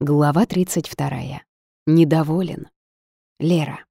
Глава 32. Недоволен. Лера.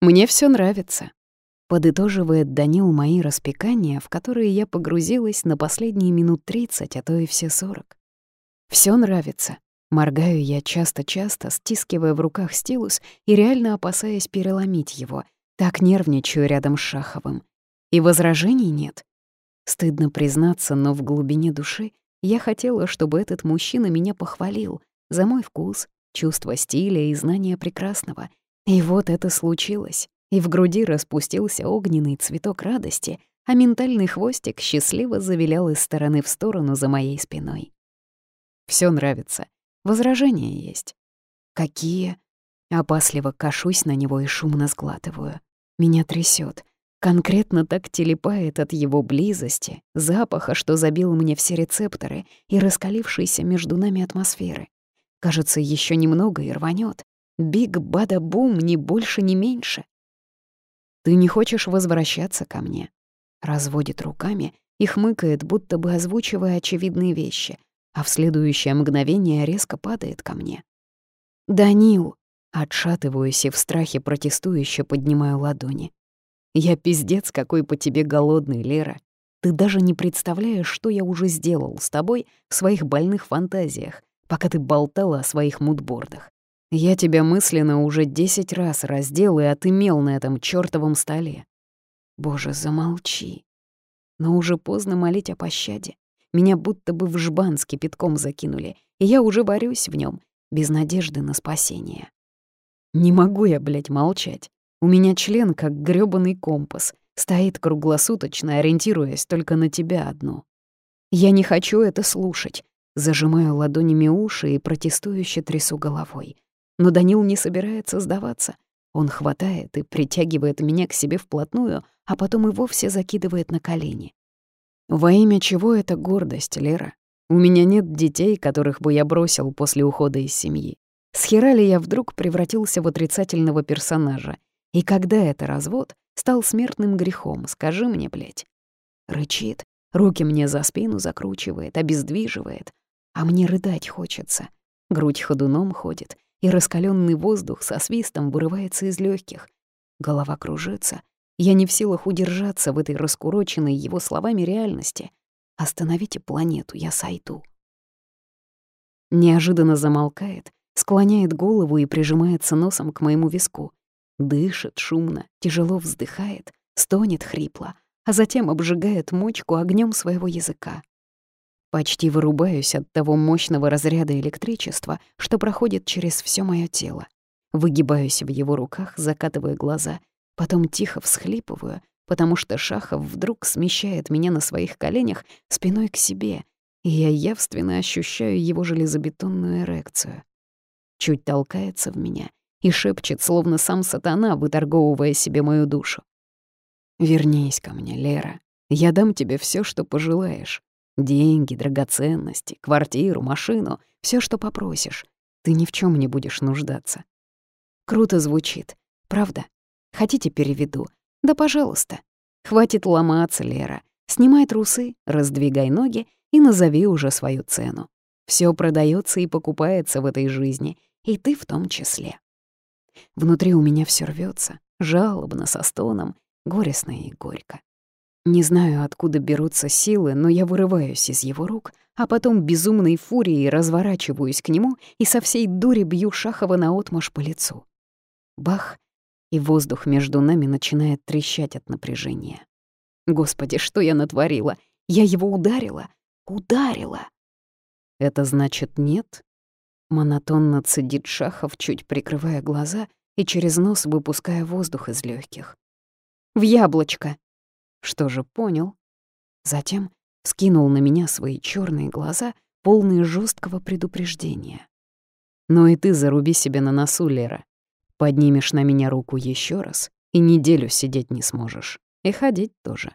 «Мне все нравится», — подытоживает Данил мои распекания, в которые я погрузилась на последние минут 30, а то и все 40. Все нравится», — моргаю я часто-часто, стискивая в руках стилус и реально опасаясь переломить его, так нервничаю рядом с Шаховым. И возражений нет. Стыдно признаться, но в глубине души я хотела, чтобы этот мужчина меня похвалил за мой вкус, чувство стиля и знание прекрасного. И вот это случилось. И в груди распустился огненный цветок радости, а ментальный хвостик счастливо завилял из стороны в сторону за моей спиной. Все нравится. Возражения есть. Какие? Опасливо кашусь на него и шумно сглатываю. Меня трясет. Конкретно так телепает от его близости, запаха, что забил мне все рецепторы, и раскалившейся между нами атмосферы. Кажется, еще немного и рванет. Биг-бада-бум, ни больше, ни меньше. «Ты не хочешь возвращаться ко мне?» Разводит руками и хмыкает, будто бы озвучивая очевидные вещи, а в следующее мгновение резко падает ко мне. «Данил!» Отшатываюсь и в страхе протестующе поднимаю ладони. Я пиздец какой по тебе голодный, Лера. Ты даже не представляешь, что я уже сделал с тобой в своих больных фантазиях, пока ты болтала о своих мудбордах. Я тебя мысленно уже десять раз раздел и отымел на этом чёртовом столе. Боже, замолчи. Но уже поздно молить о пощаде. Меня будто бы в жбан с кипятком закинули, и я уже борюсь в нем без надежды на спасение. Не могу я, блядь, молчать. У меня член как грёбаный компас, стоит круглосуточно, ориентируясь только на тебя одну. Я не хочу это слушать. Зажимаю ладонями уши и протестующе трясу головой. Но Данил не собирается сдаваться. Он хватает и притягивает меня к себе вплотную, а потом и вовсе закидывает на колени. Во имя чего эта гордость, Лера? У меня нет детей, которых бы я бросил после ухода из семьи. С хера ли я вдруг превратился в отрицательного персонажа и когда это развод стал смертным грехом, скажи мне, блядь. Рычит, руки мне за спину закручивает, обездвиживает, а мне рыдать хочется. Грудь ходуном ходит, и раскаленный воздух со свистом вырывается из легких. Голова кружится. Я не в силах удержаться в этой раскуроченной его словами реальности. Остановите планету, я сойду. Неожиданно замолкает, склоняет голову и прижимается носом к моему виску. Дышит шумно, тяжело вздыхает, стонет хрипло, а затем обжигает мочку огнем своего языка. Почти вырубаюсь от того мощного разряда электричества, что проходит через все мое тело. Выгибаюсь в его руках, закатывая глаза, потом тихо всхлипываю, потому что Шахов вдруг смещает меня на своих коленях спиной к себе, и я явственно ощущаю его железобетонную эрекцию. Чуть толкается в меня и шепчет, словно сам сатана, выторговывая себе мою душу. «Вернись ко мне, Лера. Я дам тебе все, что пожелаешь. Деньги, драгоценности, квартиру, машину, все, что попросишь. Ты ни в чем не будешь нуждаться». Круто звучит, правда? Хотите, переведу? Да, пожалуйста. Хватит ломаться, Лера. Снимай трусы, раздвигай ноги и назови уже свою цену. Все продается и покупается в этой жизни, и ты в том числе. Внутри у меня все рвется, жалобно, со стоном, горестно и горько. Не знаю, откуда берутся силы, но я вырываюсь из его рук, а потом безумной фурией разворачиваюсь к нему и со всей дури бью Шахова наотмашь по лицу. Бах! И воздух между нами начинает трещать от напряжения. Господи, что я натворила? Я его ударила? Ударила! Это значит нет? Монотонно цедит Шахов, чуть прикрывая глаза и через нос выпуская воздух из легких. «В яблочко!» Что же, понял. Затем скинул на меня свои черные глаза, полные жесткого предупреждения. «Но и ты заруби себе на носу, Лера. Поднимешь на меня руку еще раз, и неделю сидеть не сможешь. И ходить тоже».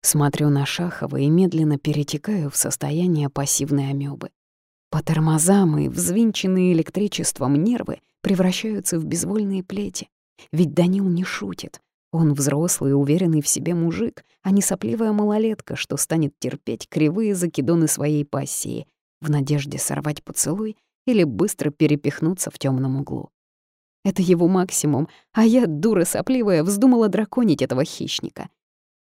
Смотрю на Шахова и медленно перетекаю в состояние пассивной амебы. По тормозам и взвинченные электричеством нервы превращаются в безвольные плети. Ведь Данил не шутит. Он взрослый, уверенный в себе мужик, а не сопливая малолетка, что станет терпеть кривые закидоны своей пассии в надежде сорвать поцелуй или быстро перепихнуться в темном углу. Это его максимум, а я, дура сопливая, вздумала драконить этого хищника.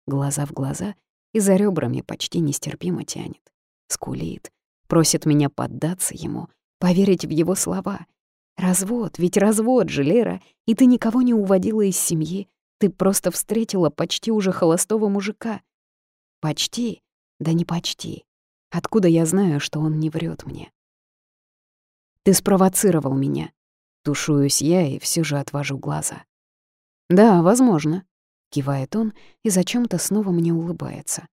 Глаза в глаза и за ребрами почти нестерпимо тянет. Скулит, просит меня поддаться ему, поверить в его слова. Развод, ведь развод же, Лера, и ты никого не уводила из семьи, ты просто встретила почти уже холостого мужика. Почти, да не почти. Откуда я знаю, что он не врет мне? Ты спровоцировал меня. Тушуюсь я и все же отвожу глаза. Да, возможно, кивает он и зачем-то снова мне улыбается.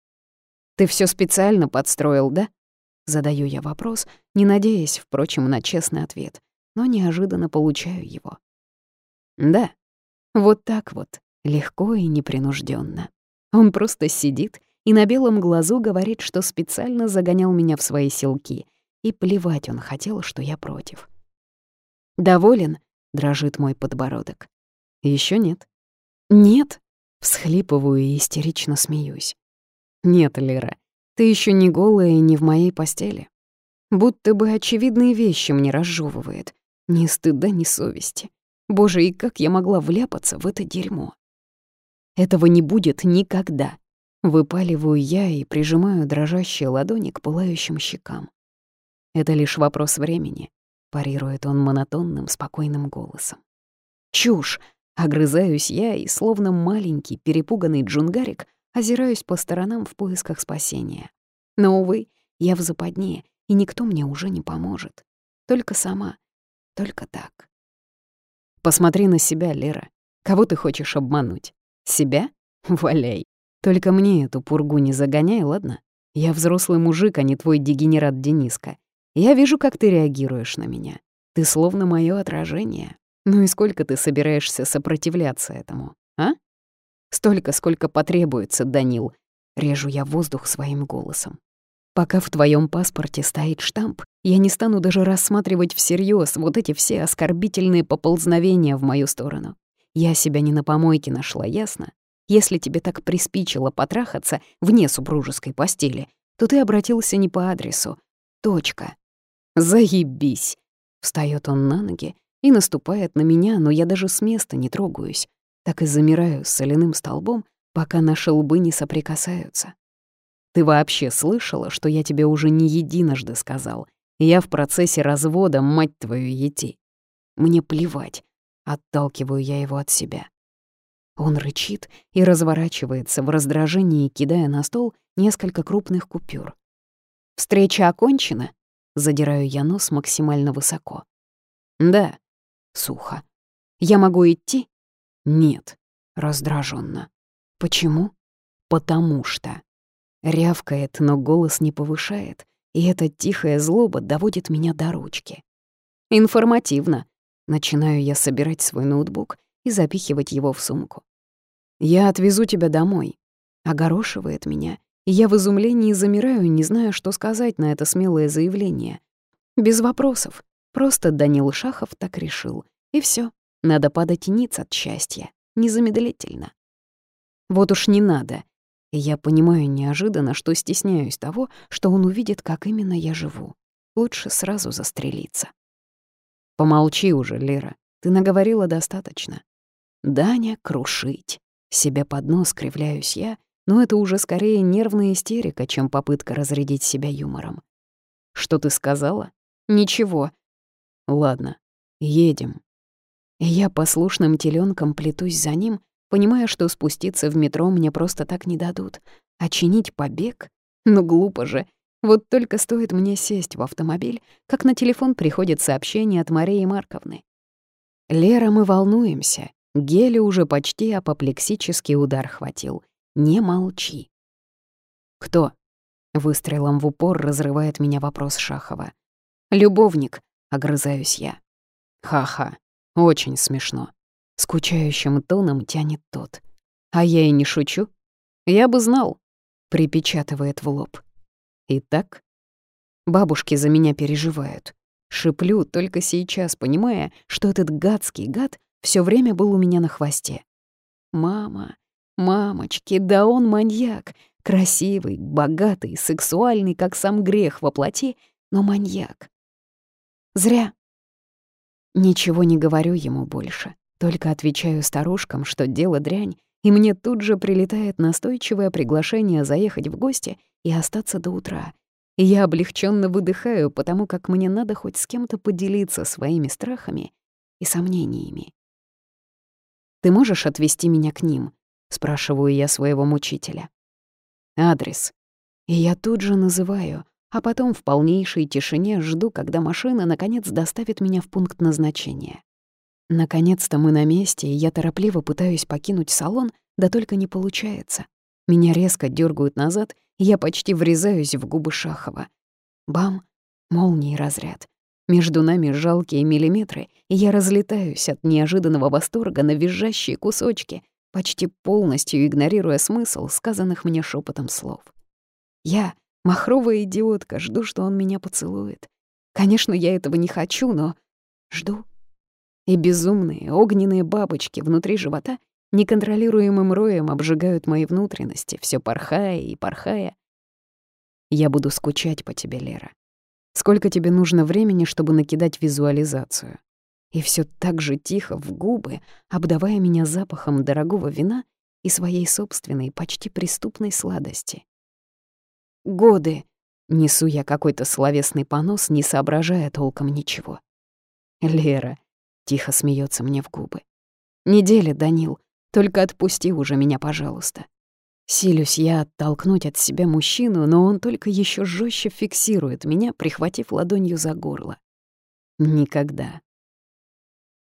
Ты все специально подстроил, да? Задаю я вопрос, не надеясь, впрочем, на честный ответ, но неожиданно получаю его. Да, вот так вот, Легко и непринужденно. Он просто сидит и на белом глазу говорит, что специально загонял меня в свои селки, и плевать он хотел, что я против. «Доволен?» — дрожит мой подбородок. Еще нет». «Нет?» — всхлипываю и истерично смеюсь. «Нет, Лера, ты еще не голая и не в моей постели. Будто бы очевидные вещи мне разжевывает. Ни стыда, ни совести. Боже, и как я могла вляпаться в это дерьмо?» Этого не будет никогда. Выпаливаю я и прижимаю дрожащие ладони к пылающим щекам. Это лишь вопрос времени, парирует он монотонным, спокойным голосом. Чушь! Огрызаюсь я и, словно маленький, перепуганный джунгарик, озираюсь по сторонам в поисках спасения. Но, увы, я в западне, и никто мне уже не поможет. Только сама, только так. Посмотри на себя, Лера. Кого ты хочешь обмануть? Себя? Валяй. Только мне эту пургу не загоняй, ладно? Я взрослый мужик, а не твой дегенерат Дениска. Я вижу, как ты реагируешь на меня. Ты словно мое отражение. Ну и сколько ты собираешься сопротивляться этому, а? Столько, сколько потребуется, Данил. Режу я воздух своим голосом. Пока в твоем паспорте стоит штамп, я не стану даже рассматривать всерьез вот эти все оскорбительные поползновения в мою сторону. Я себя не на помойке нашла, ясно? Если тебе так приспичило потрахаться вне супружеской постели, то ты обратился не по адресу. Точка. Заебись. Встаёт он на ноги и наступает на меня, но я даже с места не трогаюсь. Так и замираю с соляным столбом, пока наши лбы не соприкасаются. Ты вообще слышала, что я тебе уже не единожды сказал? Я в процессе развода, мать твою, ети. Мне плевать, Отталкиваю я его от себя. Он рычит и разворачивается в раздражении, кидая на стол несколько крупных купюр. «Встреча окончена?» — задираю я нос максимально высоко. «Да», — сухо. «Я могу идти?» «Нет», — раздраженно. «Почему?» «Потому что». Рявкает, но голос не повышает, и эта тихая злоба доводит меня до ручки. «Информативно», Начинаю я собирать свой ноутбук и запихивать его в сумку. «Я отвезу тебя домой», — огорошивает меня, и я в изумлении замираю, не зная, что сказать на это смелое заявление. Без вопросов. Просто Данил Шахов так решил. И все. Надо падать ниц от счастья. Незамедлительно. Вот уж не надо. Я понимаю неожиданно, что стесняюсь того, что он увидит, как именно я живу. Лучше сразу застрелиться. Помолчи уже, Лера, ты наговорила достаточно. Даня крушить. Себе под нос кривляюсь я, но это уже скорее нервная истерика, чем попытка разрядить себя юмором. Что ты сказала? Ничего. Ладно, едем. И я послушным теленком плетусь за ним, понимая, что спуститься в метро мне просто так не дадут. А чинить побег? Ну глупо же, вот только стоит мне сесть в автомобиль, как на телефон приходит сообщение от Марии Марковны. «Лера, мы волнуемся. Геле уже почти апоплексический удар хватил. Не молчи». «Кто?» Выстрелом в упор разрывает меня вопрос Шахова. «Любовник», — огрызаюсь я. «Ха-ха, очень смешно». Скучающим тоном тянет тот. «А я и не шучу. Я бы знал», — припечатывает в лоб. Итак, бабушки за меня переживают. Шиплю, только сейчас понимая, что этот гадский гад все время был у меня на хвосте. Мама, мамочки, да он маньяк. Красивый, богатый, сексуальный, как сам грех во плоти, но маньяк. Зря. Ничего не говорю ему больше, только отвечаю старушкам, что дело дрянь, и мне тут же прилетает настойчивое приглашение заехать в гости и остаться до утра. Я облегченно выдыхаю, потому как мне надо хоть с кем-то поделиться своими страхами и сомнениями. «Ты можешь отвезти меня к ним?» — спрашиваю я своего мучителя адрес. И я тут же называю, а потом в полнейшей тишине жду, когда машина наконец доставит меня в пункт назначения. Наконец-то мы на месте, и я торопливо пытаюсь покинуть салон, да только не получается. Меня резко дергают назад, и я почти врезаюсь в губы Шахова. Бам! Молний разряд. Между нами жалкие миллиметры, и я разлетаюсь от неожиданного восторга на визжащие кусочки — почти полностью игнорируя смысл сказанных мне шепотом слов. Я, махровая идиотка, жду, что он меня поцелует. Конечно, я этого не хочу, но жду. И безумные огненные бабочки внутри живота неконтролируемым роем обжигают мои внутренности, все порхая и порхая. Я буду скучать по тебе, Лера. Сколько тебе нужно времени, чтобы накидать визуализацию? и все так же тихо в губы, обдавая меня запахом дорогого вина и своей собственной, почти преступной сладости. «Годы!» — несу я какой-то словесный понос, не соображая толком ничего. «Лера!» — тихо смеется мне в губы. «Неделя, Данил, только отпусти уже меня, пожалуйста». Силюсь я оттолкнуть от себя мужчину, но он только еще жестче фиксирует меня, прихватив ладонью за горло. Никогда,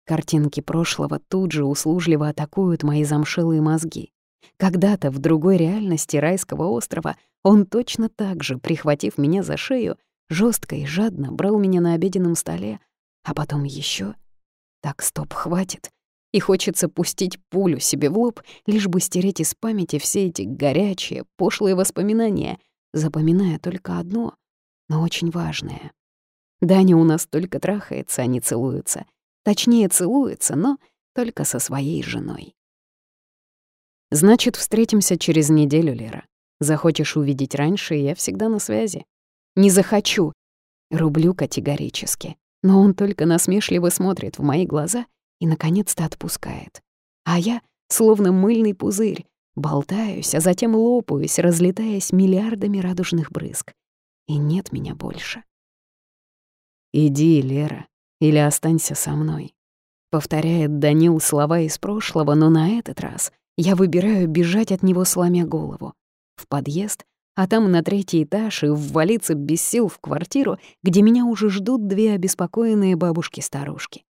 Картинки прошлого тут же услужливо атакуют мои замшелые мозги. Когда-то в другой реальности райского острова он точно так же, прихватив меня за шею, жестко и жадно брал меня на обеденном столе, а потом еще. Так, стоп, хватит. И хочется пустить пулю себе в лоб, лишь бы стереть из памяти все эти горячие, пошлые воспоминания, запоминая только одно, но очень важное. Даня у нас только трахается, а не целуется — Точнее, целуется, но только со своей женой. Значит, встретимся через неделю, Лера. Захочешь увидеть раньше, я всегда на связи. Не захочу. Рублю категорически. Но он только насмешливо смотрит в мои глаза и, наконец-то, отпускает. А я, словно мыльный пузырь, болтаюсь, а затем лопаюсь, разлетаясь миллиардами радужных брызг. И нет меня больше. «Иди, Лера», или останься со мной. Повторяет Данил слова из прошлого, но на этот раз я выбираю бежать от него, сломя голову. В подъезд, а там на третий этаж и ввалиться без сил в квартиру, где меня уже ждут две обеспокоенные бабушки-старушки.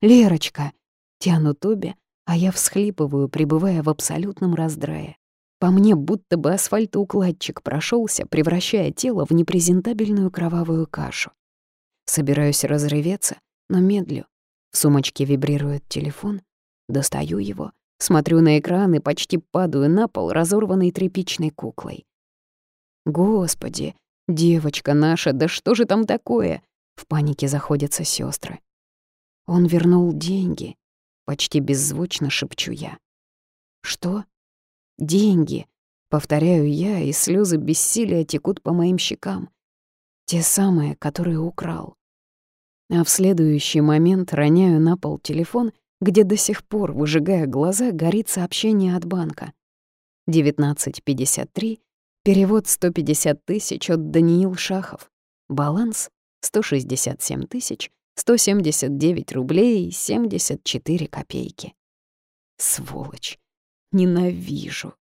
«Лерочка!» — тянут обе, а я всхлипываю, пребывая в абсолютном раздрае. По мне будто бы асфальтоукладчик прошелся, превращая тело в непрезентабельную кровавую кашу. Собираюсь разреветься, но медлю. В сумочке вибрирует телефон. Достаю его, смотрю на экран и почти падаю на пол разорванной тряпичной куклой. Господи, девочка наша, да что же там такое? В панике заходятся сестры. Он вернул деньги. Почти беззвучно шепчу я. Что? Деньги. Повторяю я, и слезы бессилия текут по моим щекам. Те самые, которые украл. А в следующий момент роняю на пол телефон, где до сих пор, выжигая глаза, горит сообщение от банка. 19.53, перевод 150 тысяч от Даниил Шахов. Баланс 167 тысяч 179 рублей 74 копейки. Сволочь. Ненавижу.